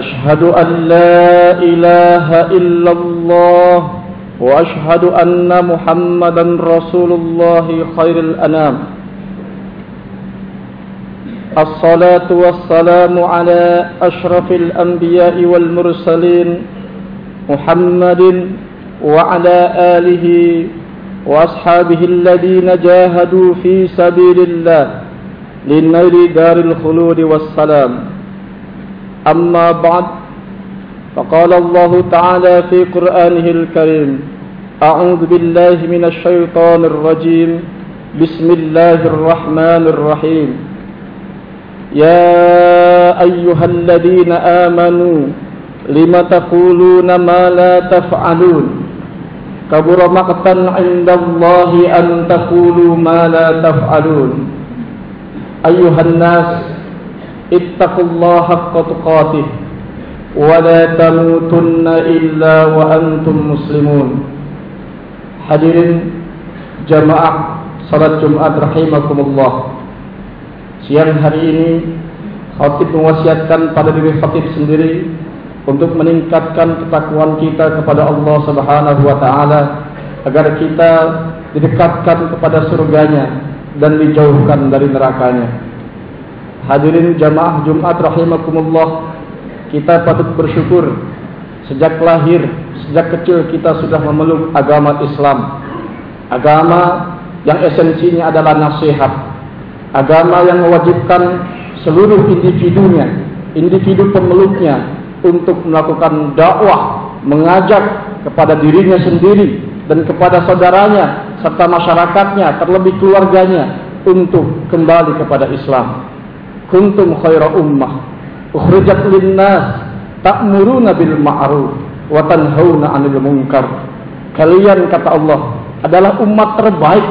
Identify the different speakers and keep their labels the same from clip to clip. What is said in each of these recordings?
Speaker 1: أشهد أن لا إله إلا الله وأشهد أن محمدا رسول الله خير الأنام. الصلاة والسلام على أشرف الأنبياء والمرسلين محمد وعلى آله وأصحابه الذين جاهدوا في سبيل الله لنيل دار الخلود والسلام. أما بعد فقال الله تعالى في قرآنه الكريم أعوذ بالله من الشيطان الرجيم. بسم الله الرحمن الرحيم. يا أيها الذين آمنوا لم تقولون ما لا تفعلون؟ كبر مقتا عند الله أن تقولوا ما لا تفعلون. أيها الناس اتقوا الله حق تقاته ولا تموتن إلا وأنتم مسلمون Hadirin jamaah salat Jumat rahimakumullah. Siang hari ini khatib mewasiatkan pada diri khatib sendiri untuk meningkatkan ketakwaan kita kepada Allah Subhanahu wa taala agar kita didekatkan kepada surganya dan dijauhkan dari nerakanya. Hadirin jamaah Jumat rahimakumullah, kita patut bersyukur sejak lahir, sejak kecil kita sudah memeluk agama Islam. Agama yang esensinya adalah nasihat. Agama yang mewajibkan seluruh individunya, individu pemeluknya untuk melakukan dakwah, mengajak kepada dirinya sendiri dan kepada saudaranya serta masyarakatnya, terlebih keluarganya untuk kembali kepada Islam. Kuntum khaira ummah ukhrijat linnas ta'muruna bil ma'ruf wa tanhauna 'anil munkar. Kalian kata Allah adalah umat terbaik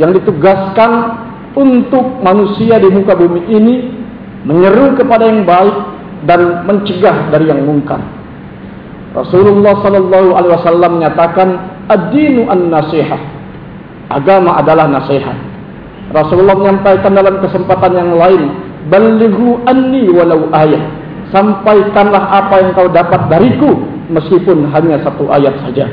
Speaker 1: yang ditugaskan untuk manusia di muka bumi ini menyeru kepada yang baik dan mencegah dari yang mungkar. Rasulullah sallallahu alaihi wasallam menyatakan ad-dinu an-nasihah. Agama adalah nasihat. Rasulullah menyampaikan dalam kesempatan yang lain, "Balighu anni walau ayat." Sampaikanlah apa yang kau dapat dariku meskipun hanya satu ayat saja.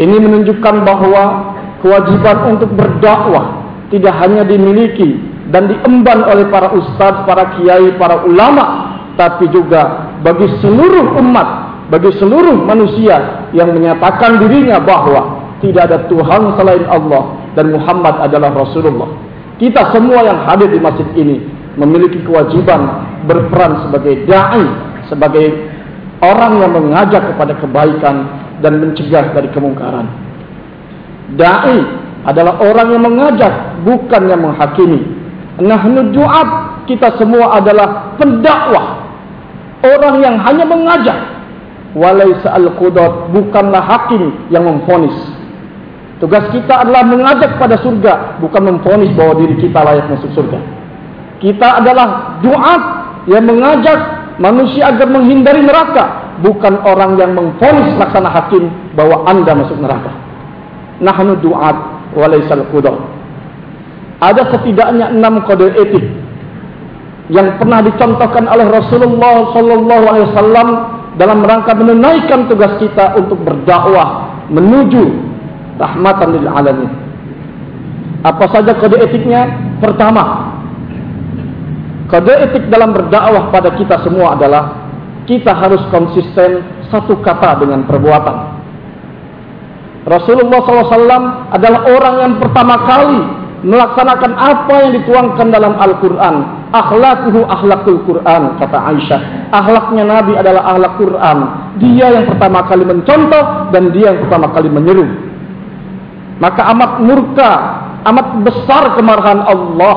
Speaker 1: Ini menunjukkan bahwa kewajiban untuk berdakwah tidak hanya dimiliki dan diemban oleh para ustadz, para kiai, para ulama, tapi juga bagi seluruh umat, bagi seluruh manusia yang menyatakan dirinya bahwa tidak ada Tuhan selain Allah dan Muhammad adalah Rasulullah. Kita semua yang hadir di masjid ini memiliki kewajiban berperan sebagai dai, sebagai orang yang mengajak kepada kebaikan dan mencegah dari kemungkaran. Dai adalah orang yang mengajak, bukan yang menghakimi. Nahnu du'at, kita semua adalah pendakwah. Orang yang hanya mengajak. Walaysa al-qudat, bukanlah hakim yang memfonis. Tugas kita adalah mengajak pada surga, bukan memfonis bahwa diri kita layak masuk surga. Kita adalah doa yang mengajak manusia agar menghindari neraka, bukan orang yang memfonis laksana hakim bahwa anda masuk neraka. Nahnu du'at walaisal qudat. Ada setidaknya enam kode etik yang pernah dicontohkan oleh Rasulullah sallallahu alaihi wasallam dalam rangka menunaikan tugas kita untuk berdakwah menuju rahmatan lil alamin. Apa saja kode etiknya? Pertama, kode etik dalam berdakwah pada kita semua adalah kita harus konsisten satu kata dengan perbuatan. Rasulullah SAW adalah orang yang pertama kali melaksanakan apa yang dituangkan dalam Al-Quran. Akhlakuhu akhlakul Quran, kata Aisyah. Akhlaknya Nabi adalah akhlak Quran. Dia yang pertama kali mencontoh dan dia yang pertama kali menyeru maka amat murka, amat besar kemarahan Allah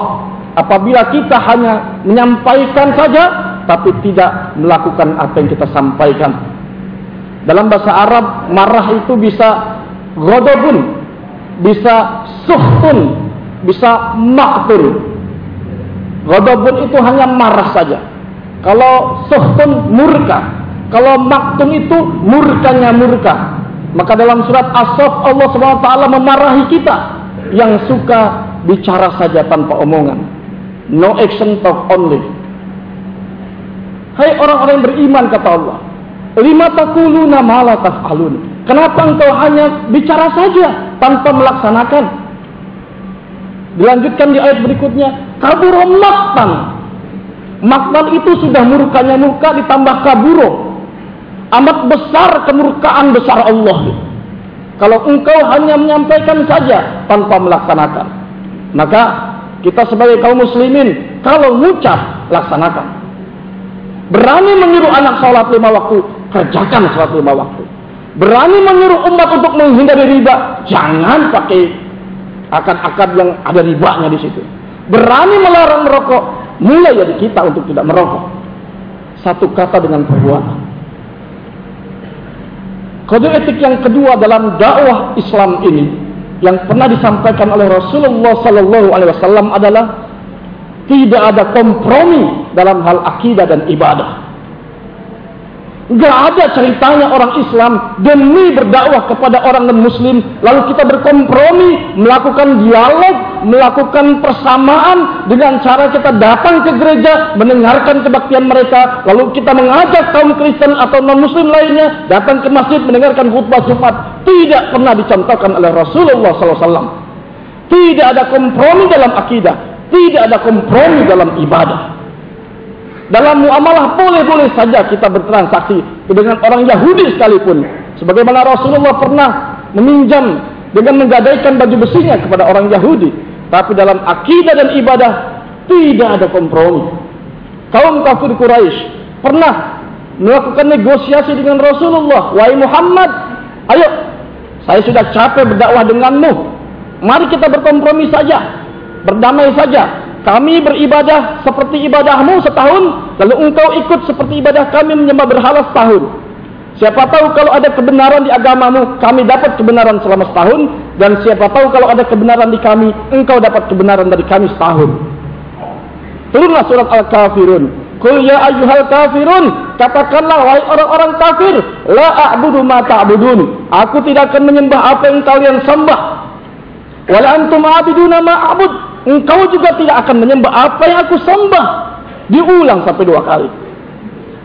Speaker 1: apabila kita hanya menyampaikan saja tapi tidak melakukan apa yang kita sampaikan. Dalam bahasa Arab, marah itu bisa ghadabun, bisa suhtun, bisa maktun. Ghadabun itu hanya marah saja. Kalau suhtun murka, kalau maktun itu murkanya murka. Maka dalam surat As-Saff Allah SWT memarahi kita yang suka bicara saja tanpa omongan. No action talk only. Hai orang-orang yang beriman kata Allah. Lima takuluna ma la taf'alun. Kenapa engkau hanya bicara saja tanpa melaksanakan? Dilanjutkan di ayat berikutnya, kaburo maktan. Maktan itu sudah murkanya murka ditambah kaburo. Amat besar kemurkaan besar Allah. Kalau engkau hanya menyampaikan saja tanpa melaksanakan. Maka kita sebagai kaum muslimin, kalau mengucap, laksanakan. Berani menyuruh anak sholat lima waktu, kerjakan sholat lima waktu. Berani menyuruh umat untuk menghindari riba, jangan pakai akad-akad yang ada ribanya di situ. Berani melarang merokok, mulai dari kita untuk tidak merokok. Satu kata dengan perbuatan. Kode etik yang kedua dalam dakwah Islam ini yang pernah disampaikan oleh Rasulullah Sallallahu Alaihi Wasallam adalah tidak ada kompromi dalam hal akidah dan ibadah. Gak ada ceritanya orang Islam demi berdakwah kepada orang non-muslim. Lalu kita berkompromi, melakukan dialog, melakukan persamaan dengan cara kita datang ke gereja, mendengarkan kebaktian mereka. Lalu kita mengajak kaum Kristen atau non-muslim lainnya datang ke masjid mendengarkan khutbah Jumat. Tidak pernah dicontohkan oleh Rasulullah SAW. Tidak ada kompromi dalam akidah. Tidak ada kompromi dalam ibadah. Dalam muamalah boleh-boleh saja kita bertransaksi dengan orang Yahudi sekalipun. Sebagaimana Rasulullah pernah meminjam dengan menggadaikan baju besinya kepada orang Yahudi. Tapi dalam akidah dan ibadah tidak ada kompromi. Kaum kafir Quraisy pernah melakukan negosiasi dengan Rasulullah. Wahai Muhammad, ayo saya sudah capek berdakwah denganmu. Mari kita berkompromi saja berdamai saja. Kami beribadah seperti ibadahmu setahun, lalu engkau ikut seperti ibadah kami menyembah berhala setahun. Siapa tahu kalau ada kebenaran di agamamu, kami dapat kebenaran selama setahun, dan siapa tahu kalau ada kebenaran di kami, engkau dapat kebenaran dari kami setahun. Turunlah surat Al-Kafirun. Kul ya ayyuhal kafirun, katakanlah wahai orang-orang kafir, la a'budu ma ta'budun. Aku tidak akan menyembah apa yang kalian sembah. Wala antum a'buduna ma a'bud engkau juga tidak akan menyembah apa yang aku sembah. Diulang sampai dua kali.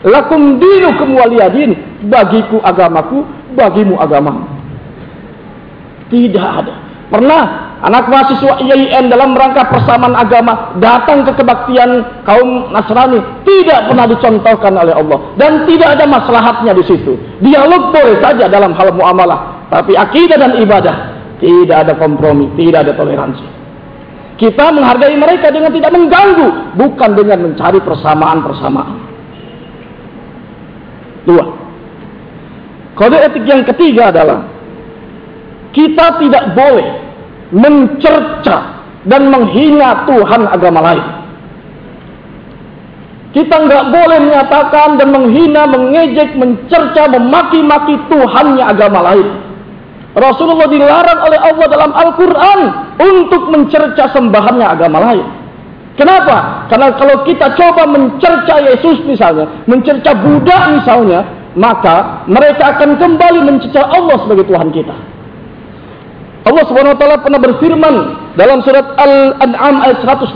Speaker 1: Lakum dinukum waliyadin. Bagiku agamaku, bagimu agamamu. Tidak ada. Pernah anak mahasiswa IAIN dalam rangka persamaan agama datang ke kebaktian kaum Nasrani tidak pernah dicontohkan oleh Allah dan tidak ada maslahatnya di situ. Dialog boleh saja dalam hal muamalah, tapi akidah dan ibadah tidak ada kompromi, tidak ada toleransi. Kita menghargai mereka dengan tidak mengganggu, bukan dengan mencari persamaan-persamaan. Dua. Kode etik yang ketiga adalah kita tidak boleh mencerca dan menghina Tuhan agama lain. Kita nggak boleh menyatakan dan menghina, mengejek, mencerca, memaki-maki Tuhannya agama lain. Rasulullah dilarang oleh Allah dalam Al-Quran untuk mencerca sembahannya agama lain. Kenapa? Karena kalau kita coba mencerca Yesus misalnya, mencerca Buddha misalnya, maka mereka akan kembali mencerca Allah sebagai Tuhan kita. Allah Subhanahu wa taala pernah berfirman dalam surat Al-An'am ayat 108.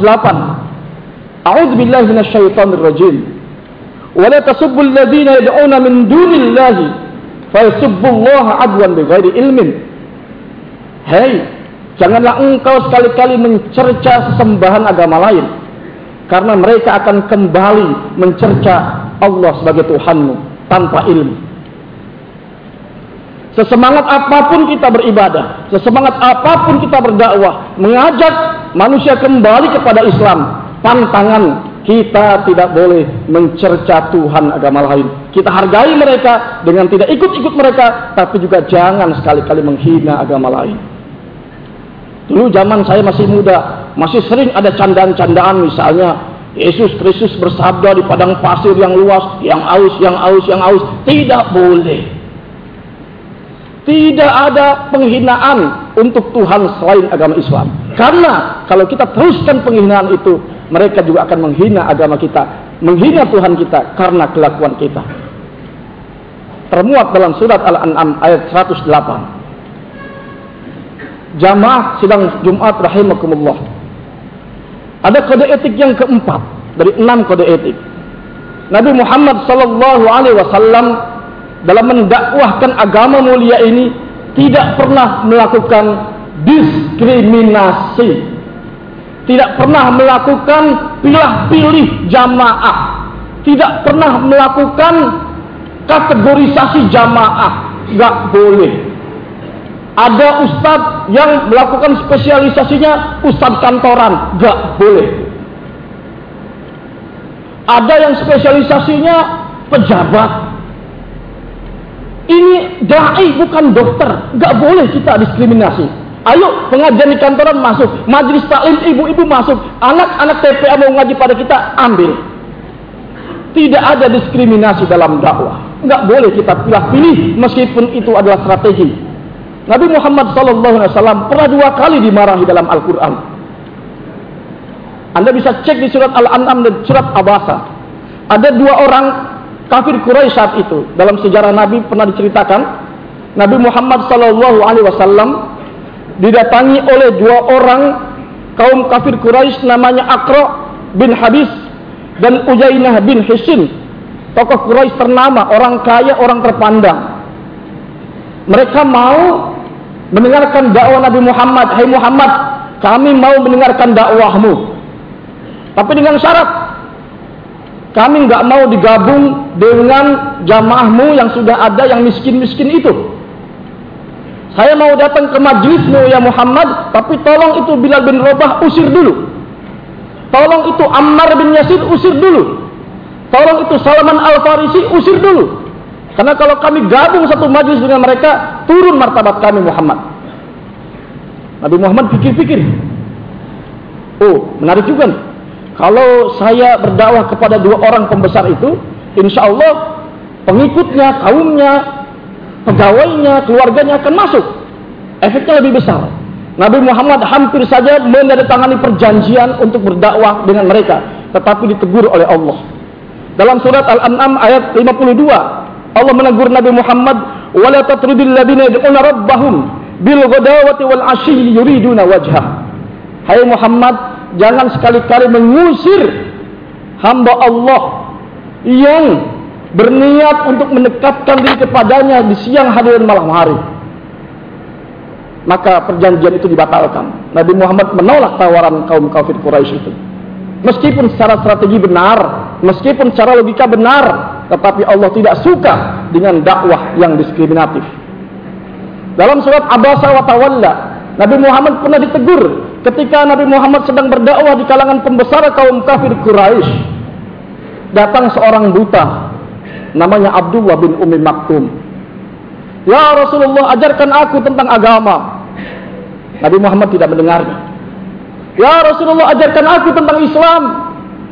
Speaker 1: A'udzu billahi minasyaitonir rajim. Wa la tasubbul ladzina yad'una min dunillahi Fayasubbullaha adwan bighairi ilmin. Hei, janganlah engkau sekali-kali mencerca sesembahan agama lain. Karena mereka akan kembali mencerca Allah sebagai Tuhanmu tanpa ilmu. Sesemangat apa pun kita beribadah, sesemangat apa pun kita berdakwah, mengajak manusia kembali kepada Islam, pantangan kita tidak boleh mencerca Tuhan agama lain. Kita hargai mereka dengan tidak ikut-ikut mereka, tapi juga jangan sekali-kali menghina agama lain. Dulu zaman saya masih muda, masih sering ada candaan-candaan misalnya Yesus Kristus bersabda di padang pasir yang luas, yang aus, yang aus, yang aus. Tidak boleh. Tidak ada penghinaan untuk Tuhan selain agama Islam. Karena kalau kita teruskan penghinaan itu, mereka juga akan menghina agama kita, menghina Tuhan kita karena kelakuan kita. Termuat dalam surat Al-An'am ayat 108. Jamaah sidang Jumat rahimakumullah. Ada kode etik yang keempat dari enam kode etik. Nabi Muhammad sallallahu alaihi wasallam dalam mendakwahkan agama mulia ini tidak pernah melakukan diskriminasi. Tidak pernah melakukan pilih-pilih jamaah. Tidak pernah melakukan kategorisasi jamaah. Gak boleh. Ada ustadz yang melakukan spesialisasinya ustadz kantoran, gak boleh. Ada yang spesialisasinya pejabat. Ini dai bukan dokter, gak boleh kita diskriminasi. Ayo pengajian di kantoran masuk, majelis taklim ibu-ibu masuk, anak-anak TPA mau ngaji pada kita ambil. Tidak ada diskriminasi dalam dakwah. Enggak boleh kita pilih-pilih meskipun itu adalah strategi. Nabi Muhammad SAW pernah dua kali dimarahi dalam Al-Quran. Anda bisa cek di surat Al-An'am dan surat Abasa. Ada dua orang kafir Quraisy saat itu. Dalam sejarah Nabi pernah diceritakan. Nabi Muhammad SAW didatangi oleh dua orang kaum kafir Quraisy namanya Akro bin Habis dan Ujainah bin Hisin. Tokoh Quraisy ternama, orang kaya, orang terpandang. Mereka mau mendengarkan dakwah Nabi Muhammad, "Hai hey Muhammad, kami mau mendengarkan dakwahmu." Tapi dengan syarat kami nggak mau digabung dengan jamaahmu yang sudah ada yang miskin-miskin itu. Saya mau datang ke majlismu ya Muhammad, tapi tolong itu Bilal bin Rabah usir dulu. Tolong itu Ammar bin Yasir usir dulu. Tolong itu Salman Al-Farisi usir dulu. Karena kalau kami gabung satu majlis dengan mereka, turun martabat kami Muhammad. Nabi Muhammad pikir-pikir. Oh, menarik juga. Kalau saya berdakwah kepada dua orang pembesar itu, insya Allah pengikutnya, kaumnya, pegawainya, keluarganya akan masuk. Efeknya lebih besar. Nabi Muhammad hampir saja menandatangani perjanjian untuk berdakwah dengan mereka, tetapi ditegur oleh Allah. Dalam surat Al-An'am ayat 52, Allah menegur Nabi Muhammad wala tatrudil ladina yad'una rabbahum bil ghadawati wal ashyi yuriduna wajhah Hai Muhammad jangan sekali-kali mengusir hamba Allah yang berniat untuk mendekatkan diri kepadanya di siang hari dan malam hari maka perjanjian itu dibatalkan Nabi Muhammad menolak tawaran kaum kafir Quraisy itu meskipun secara strategi benar meskipun secara logika benar tetapi Allah tidak suka dengan dakwah yang diskriminatif. Dalam surat Abasa wa Tawalla, Nabi Muhammad pernah ditegur ketika Nabi Muhammad sedang berdakwah di kalangan pembesar kaum kafir Quraisy. Datang seorang buta namanya Abdullah bin Umi Maktum. Ya Rasulullah, ajarkan aku tentang agama. Nabi Muhammad tidak mendengarnya. Ya Rasulullah, ajarkan aku tentang Islam.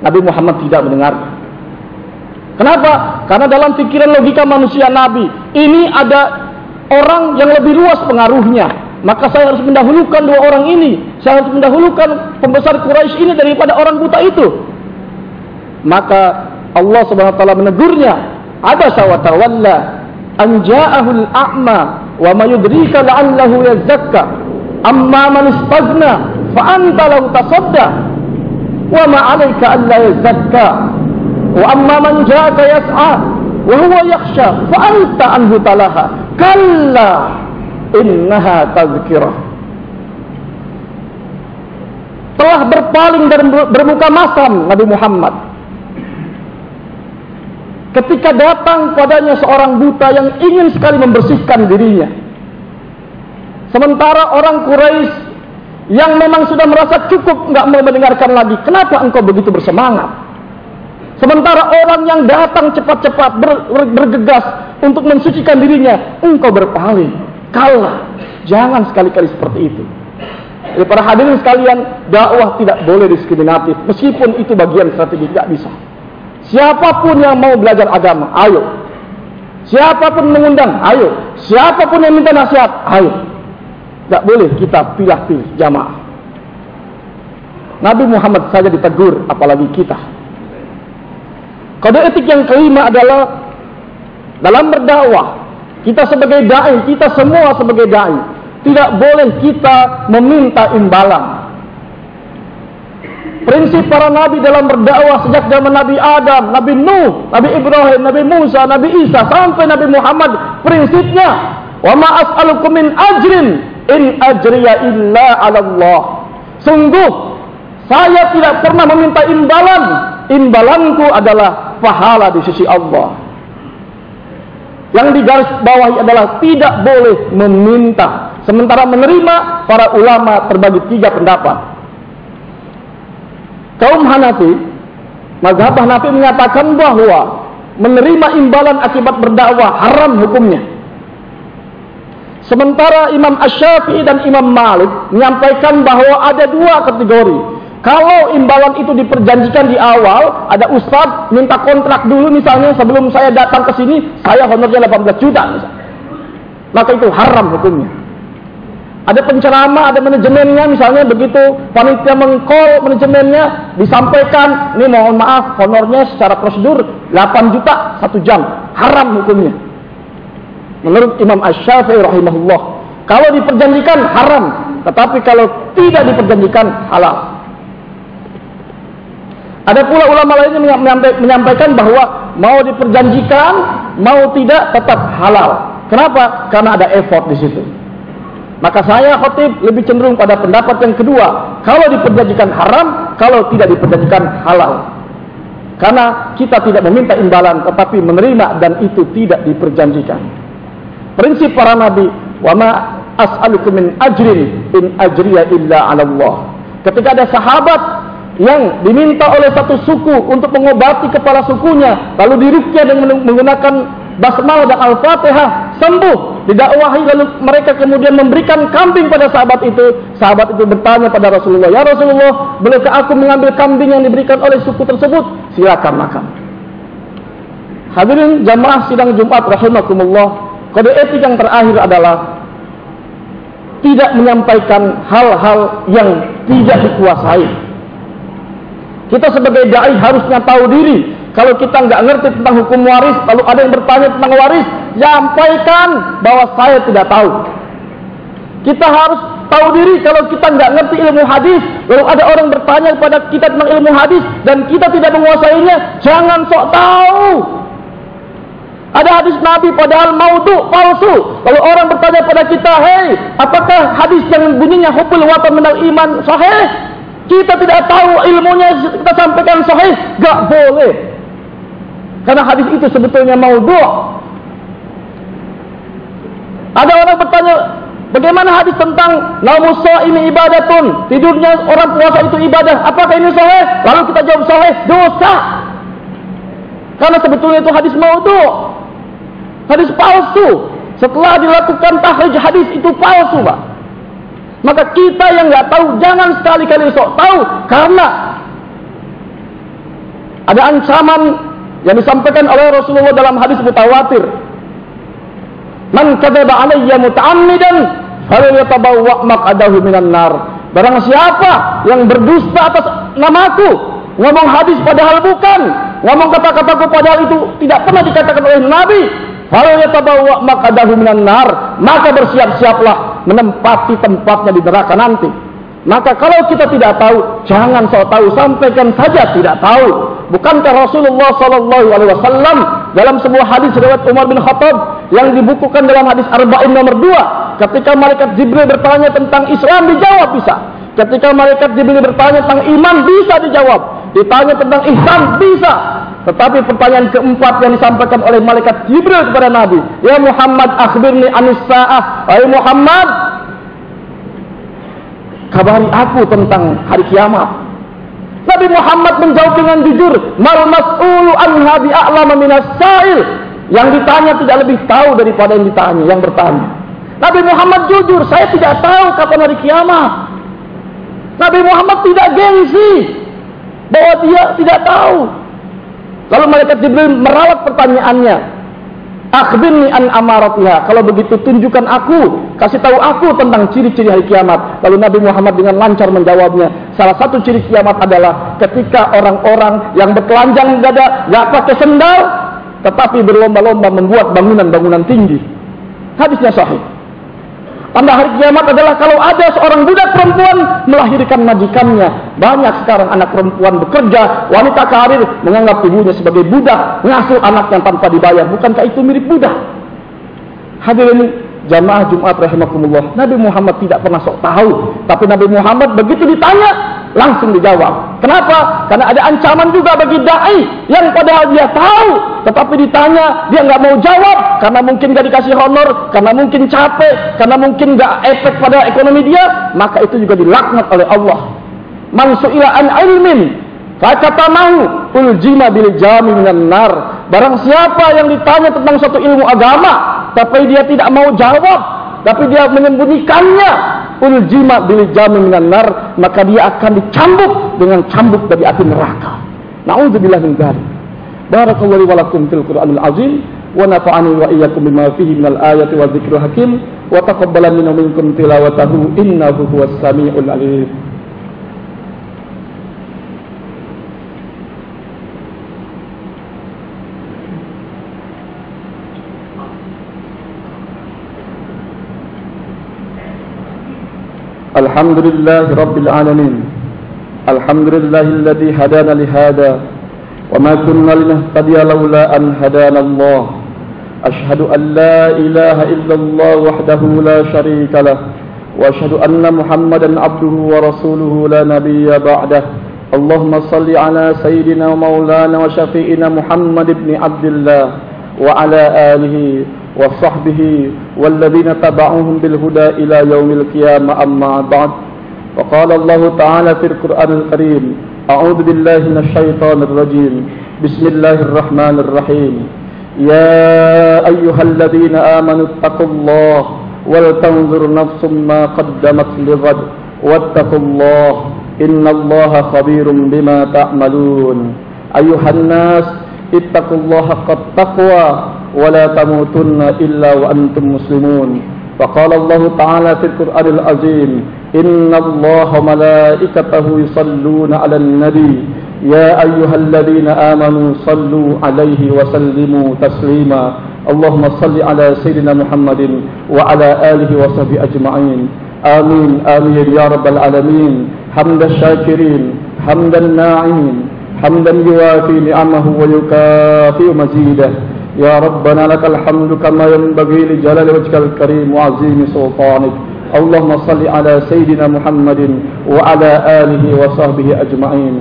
Speaker 1: Nabi Muhammad tidak mendengarnya. Kenapa? Karena dalam pikiran logika manusia Nabi, ini ada orang yang lebih luas pengaruhnya. Maka saya harus mendahulukan dua orang ini. Saya harus mendahulukan pembesar Quraisy ini daripada orang buta itu. Maka Allah Subhanahu wa taala menegurnya, abasa wa tawalla an ja'ahu al-a'ma wa ma yudrika la'allahu yazakka. Amma man istaghna fa anta law tasadda. Wa ma 'alayka alla yazakka. Wa amma man ja'aka yas'a wa huwa yakhsha fa anta anhu talaha. Kalla innaha tadhkirah telah berpaling dan bermuka masam Nabi Muhammad ketika datang padanya seorang buta yang ingin sekali membersihkan dirinya sementara orang Quraisy yang memang sudah merasa cukup nggak mau mendengarkan lagi kenapa engkau begitu bersemangat Sementara orang yang datang cepat-cepat ber, ber, bergegas untuk mensucikan dirinya, engkau berpaling, kalah. Jangan sekali-kali seperti itu. Jadi para hadirin sekalian, dakwah tidak boleh diskriminatif, meskipun itu bagian strategi tidak bisa. Siapa pun yang mau belajar agama, ayo. Siapa pun mengundang, ayo. Siapa pun yang minta nasihat, ayo. Tidak boleh kita pilih-pilih jamaah. Nabi Muhammad saja ditegur, apalagi kita. Kode etik yang kelima adalah dalam berdakwah, kita sebagai dai, kita semua sebagai dai, tidak boleh kita meminta imbalan. Prinsip para nabi dalam berdakwah sejak zaman Nabi Adam, Nabi Nuh, Nabi Ibrahim, Nabi Musa, Nabi Isa sampai Nabi Muhammad. Prinsipnya, wa ma as'alukum min ajrin in ajriya illa 'ala Allah. Sungguh saya tidak pernah meminta imbalan. Imbalanku adalah pahala di sisi Allah. Yang digaris bawahi adalah tidak boleh meminta. Sementara menerima para ulama terbagi tiga pendapat. Kaum Hanafi, mazhab Hanafi menyatakan bahwa menerima imbalan akibat berdakwah haram hukumnya. Sementara Imam Ash-Syafi'i dan Imam Malik menyampaikan bahwa ada dua kategori. Kalau imbalan itu diperjanjikan di awal, ada ustaz minta kontrak dulu misalnya sebelum saya datang ke sini, saya honornya 18 juta misalnya. Maka itu haram hukumnya. Ada penceramah, ada manajemennya, misalnya begitu panitia mengkol manajemennya, disampaikan, ini mohon maaf, honornya secara prosedur 8 juta satu jam, haram hukumnya. Menurut Imam Ash-Syafi'i rahimahullah, kalau diperjanjikan haram, tetapi kalau tidak diperjanjikan halal. Ada pula ulama lainnya menyampaikan bahwa mau diperjanjikan, mau tidak tetap halal. Kenapa? Karena ada effort di situ. Maka saya khotib lebih cenderung pada pendapat yang kedua. Kalau diperjanjikan haram, kalau tidak diperjanjikan halal. Karena kita tidak meminta imbalan tetapi menerima dan itu tidak diperjanjikan. Prinsip para nabi, wa ma as'alukum min ajrin in ajriya illa 'ala Allah. Ketika ada sahabat yang diminta oleh satu suku untuk mengobati kepala sukunya, lalu dirukyah dengan menggunakan basmalah dan al-fatihah sembuh didakwahi lalu mereka kemudian memberikan kambing pada sahabat itu. Sahabat itu bertanya pada Rasulullah ya Rasulullah bolehkah aku mengambil kambing yang diberikan oleh suku tersebut? Silakan makan. Hadirin jamaah sidang Jumat rahimakumullah. Kode etik yang terakhir adalah tidak menyampaikan hal-hal yang tidak dikuasai. Kita sebagai dai harusnya tahu diri kalau kita nggak ngerti tentang hukum waris, lalu ada yang bertanya tentang waris, sampaikan bahwa saya tidak tahu. Kita harus tahu diri kalau kita nggak ngerti ilmu hadis, lalu ada orang bertanya kepada kita tentang ilmu hadis dan kita tidak menguasainya, jangan sok tahu. Ada hadis Nabi padahal maudhu, palsu. Kalau orang bertanya pada kita, hei, apakah hadis yang bunyinya hubul watan minal iman sahih? Kita tidak tahu ilmunya, kita sampaikan sahih, gak boleh. Karena hadis itu sebetulnya maudhu'. Ada orang bertanya, bagaimana hadis tentang namusa ini ibadatun? Tidurnya orang puasa itu ibadah. Apakah ini sahih? Lalu kita jawab sahih, dosa. Karena sebetulnya itu hadis maudhu'. Hadis palsu. Setelah dilakukan tahrij hadis itu palsu, Pak. Maka kita yang nggak tahu jangan sekali-kali sok tahu karena ada ancaman yang disampaikan oleh Rasulullah dalam hadis mutawatir. Man kadzaba alayya muta'ammidan falyatabawwa maq'adahu minan nar. Barang siapa yang berdusta atas namaku, ngomong hadis padahal bukan, ngomong kata-kataku padahal itu tidak pernah dikatakan oleh Nabi, falyatabawwa maq'adahu minan nar, maka bersiap-siaplah menempati tempatnya di neraka nanti. Maka kalau kita tidak tahu, jangan sok tahu, sampaikan saja tidak tahu. Bukankah Rasulullah sallallahu alaihi wasallam dalam sebuah hadis riwayat Umar bin Khattab yang dibukukan dalam hadis Arba'in nomor 2, ketika malaikat Jibril bertanya tentang Islam dijawab bisa. Ketika malaikat Jibril bertanya tentang iman bisa dijawab. Ditanya tentang ihsan bisa. Tetapi pertanyaan keempat yang disampaikan oleh malaikat Jibril kepada Nabi, "Ya Muhammad, akhbirni anis sa'ah." Wahai Muhammad, kabari aku tentang hari kiamat. Nabi Muhammad menjawab dengan jujur, "Mal mas'ulu anha bi'a'lama minas sa'il." Yang ditanya tidak lebih tahu daripada yang ditanya, yang bertanya. Nabi Muhammad jujur, saya tidak tahu kapan hari kiamat. Nabi Muhammad tidak gengsi bahwa dia tidak tahu. Lalu malaikat Jibril merawat pertanyaannya. Akhbirni an amaratiha. Kalau begitu tunjukkan aku, kasih tahu aku tentang ciri-ciri hari kiamat. Lalu Nabi Muhammad dengan lancar menjawabnya. Salah satu ciri kiamat adalah ketika orang-orang yang bertelanjang dada, nggak pakai sendal, tetapi berlomba-lomba membuat bangunan-bangunan tinggi. Hadisnya sahih. Tanda hari kiamat adalah kalau ada seorang budak perempuan melahirkan majikannya. Banyak sekarang anak perempuan bekerja, wanita karir menganggap ibunya sebagai budak, ngasuh anaknya tanpa dibayar. Bukankah itu mirip budak? Hadirin jamaah Jumat rahimakumullah. Nabi Muhammad tidak pernah sok tahu, tapi Nabi Muhammad begitu ditanya langsung dijawab. Kenapa? Karena ada ancaman juga bagi dai yang padahal dia tahu, tetapi ditanya dia nggak mau jawab karena mungkin nggak dikasih honor, karena mungkin capek, karena mungkin nggak efek pada ekonomi dia, maka itu juga dilaknat oleh Allah. Man su'ila an ilmin Fakatamahu uljima bil jami minan nar. Barang siapa yang ditanya tentang suatu ilmu agama, tapi dia tidak mau jawab, tapi dia menyembunyikannya. Uljima bil jami minan nar, maka dia akan dicambuk dengan cambuk dari api neraka. Nauzubillah min. Barakallahu wa lakum fil Qur'anil azim wa nafa'ani wa iyyakum bima fihi minal ayati wa dzikril hakim wa taqabbala minna minkum tilawatahu الحمد لله رب العالمين. الحمد لله الذي هدانا لهذا وما كنا لنهتدي لولا أن هدانا الله. أشهد أن لا إله إلا الله وحده لا شريك له وأشهد أن محمدا عبده ورسوله لا نبي بعده. اللهم صل على سيدنا ومولانا وشفيئنا محمد بن عبد الله وعلى آله وصحبه والذين تبعوهم بالهدى إلى يوم القيامة أما بعد. وقال الله تعالى في القرآن الكريم أعوذ بالله من الشيطان الرجيم. بسم الله الرحمن الرحيم. يا أيها الذين آمنوا اتقوا الله ولتنظر نفس ما قدمت لغد. واتقوا الله إن الله خبير بما تعملون. أيها الناس اتقوا الله حق التقوى. ولا تموتن إلا وأنتم مسلمون. فقال الله تعالى في القرآن العظيم إن الله ملائكته يصلون على النبي. يا أيها الذين آمنوا صلوا عليه وسلموا تسليما. اللهم صل على سيدنا محمد وعلى آله وصحبه أجمعين. آمين آمين يا رب العالمين. حمد الشاكرين حمد الناعمين حمدا يوافي نعمه ويكافئ مزيده. يا ربنا لك الحمد كما ينبغي لجلال وجهك الكريم وعظيم سلطانك. اللهم صل على سيدنا محمد وعلى آله وصحبه أجمعين.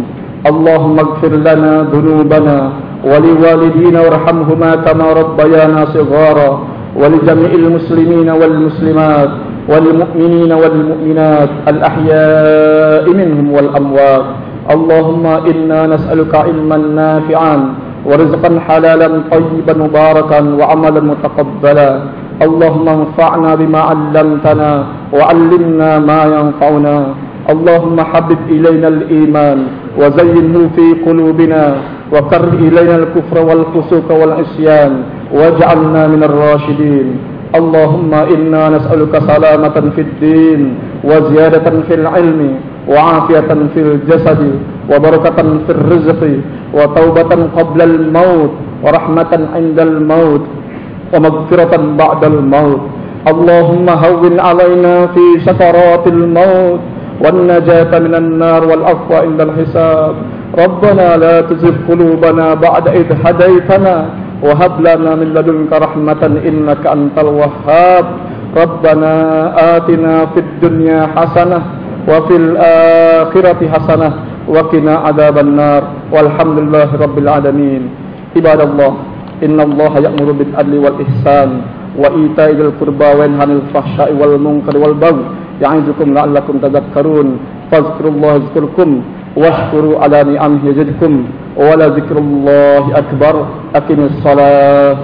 Speaker 1: اللهم اغفر لنا ذنوبنا ولوالدينا وارحمهما كما ربيانا صغارا. ولجميع المسلمين والمسلمات والمؤمنين والمؤمنات الأحياء منهم والأموات. اللهم إنا نسألك علما نافعا ورزقا حلالا طيبا مباركا وعملا متقبلا. اللهم انفعنا بما علمتنا وعلمنا ما ينفعنا. اللهم حبب إلينا الإيمان وزينه في قلوبنا وكر إلينا الكفر والفسوق والعصيان واجعلنا من الراشدين. اللهم إنا نسألك سلامة في الدين وزيادة في العلم وعافية في الجسد وبركة في الرزق وتوبة قبل الموت ورحمة عند الموت ومغفرة بعد الموت. اللهم هون علينا في سكرات الموت والنجاة من النار والعفو عند الحساب. ربنا لا تزغ قلوبنا بعد إذ هديتنا وهب لنا من لدنك رحمة إنك أنت الوهاب. ربنا آتنا في الدنيا حسنة وفي الآخرة حسنة وقنا عذاب النار والحمد لله رب العالمين. عباد الله إن الله يأمر بالعدل والإحسان وإيتاء ذي القربى وينهى عن الفحشاء والمنكر والبغي يعظكم لعلكم تذكرون. فاذكروا الله يذكركم واشكروا على نعمه يزدكم. ولذكر الله أكبر. أقم الصلاة.